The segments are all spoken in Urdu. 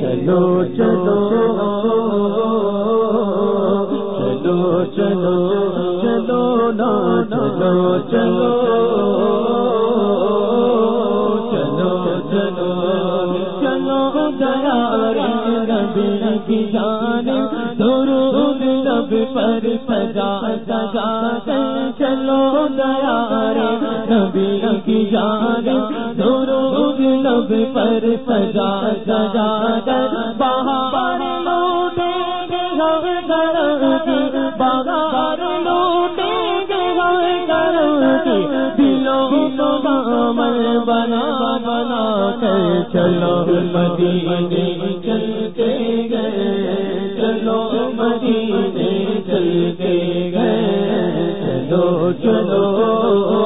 چلو چلو چلو چلو چلو نا چلو چلو چلو چلو چلو گیا کی جان درود پر سجا سجا چلو دیا نبی کی جان سجا سجا کر بہار لوٹے گے ہم گھر بنا بنا کر چلو مدینے چلتے گئے، چلو مدینے چلتے گئے چلو چلو۔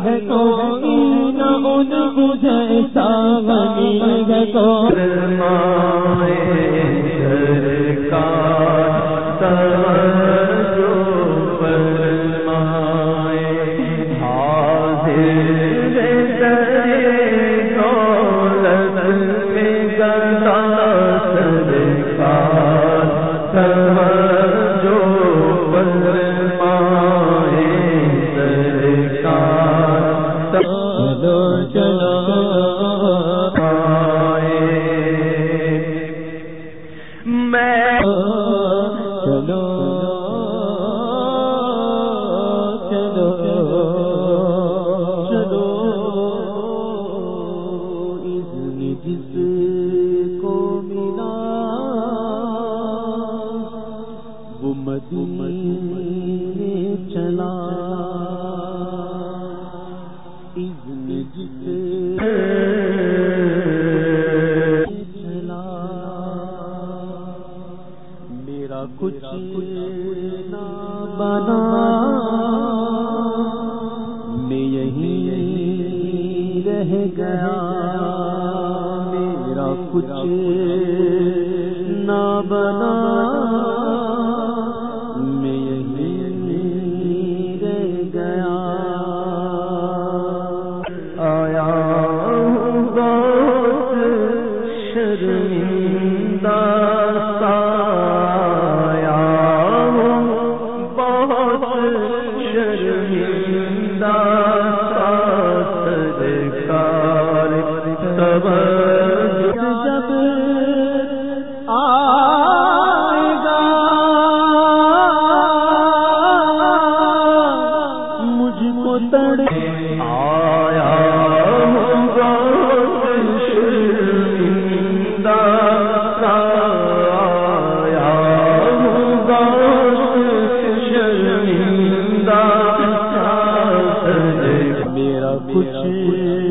ہے تو نہ ان جیسا بنی ہے تو چلا۔ چلا میرا کچھ نہ بنا۔ میں یہی رہ گیا۔ میرا کچھ نہ بنا۔ کچھ